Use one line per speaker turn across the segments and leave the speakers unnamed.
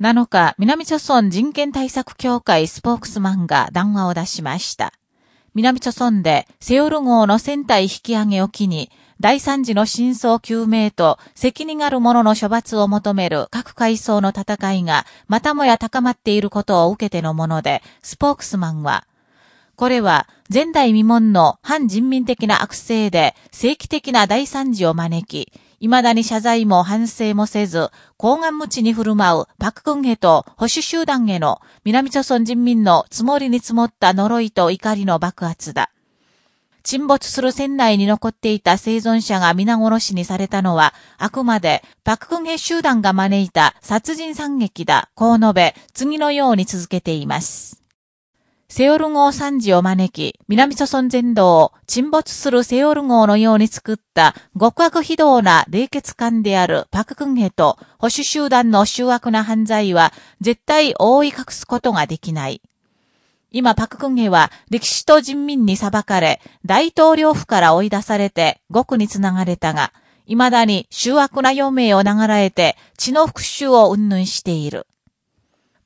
7日、南朝村人権対策協会スポークスマンが談話を出しました。南朝村でセオル号の船体引き上げを機に、第三次の真相究明と責任ある者の処罰を求める各階層の戦いがまたもや高まっていることを受けてのもので、スポークスマンは、これは前代未聞の反人民的な悪性で正規的な大惨事を招き、未だに謝罪も反省もせず、高顔無知に振る舞うパククンヘと保守集団への南朝鮮人民の積もりに積もった呪いと怒りの爆発だ。沈没する船内に残っていた生存者が皆殺しにされたのは、あくまでパククンヘ集団が招いた殺人惨劇だ、こう述べ、次のように続けています。セオル号惨事を招き、南諸村全土を沈没するセオル号のように作った極悪非道な冷血感であるパククンヘと保守集団の醜悪な犯罪は絶対覆い隠すことができない。今パククンヘは歴史と人民に裁かれ、大統領府から追い出されて極につながれたが、未だに醜悪な余命を流られて血の復讐を云々している。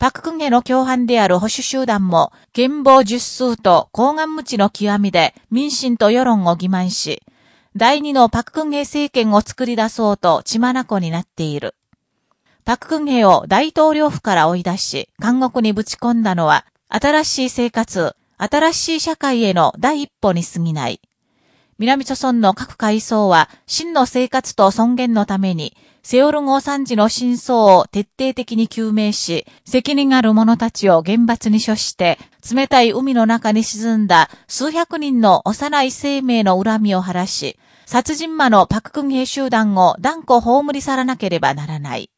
パククンヘの共犯である保守集団も、剣謀術数と高顔無知の極みで民心と世論を欺瞞し、第二のパククンヘ政権を作り出そうと血眼になっている。パククンヘを大統領府から追い出し、監獄にぶち込んだのは、新しい生活、新しい社会への第一歩に過ぎない。南朝村の各階層は、真の生活と尊厳のために、セオル号惨事の真相を徹底的に究明し、責任ある者たちを厳罰に処して、冷たい海の中に沈んだ数百人の幼い生命の恨みを晴らし、殺人魔のパククン兵集団を断固葬り去らなければならない。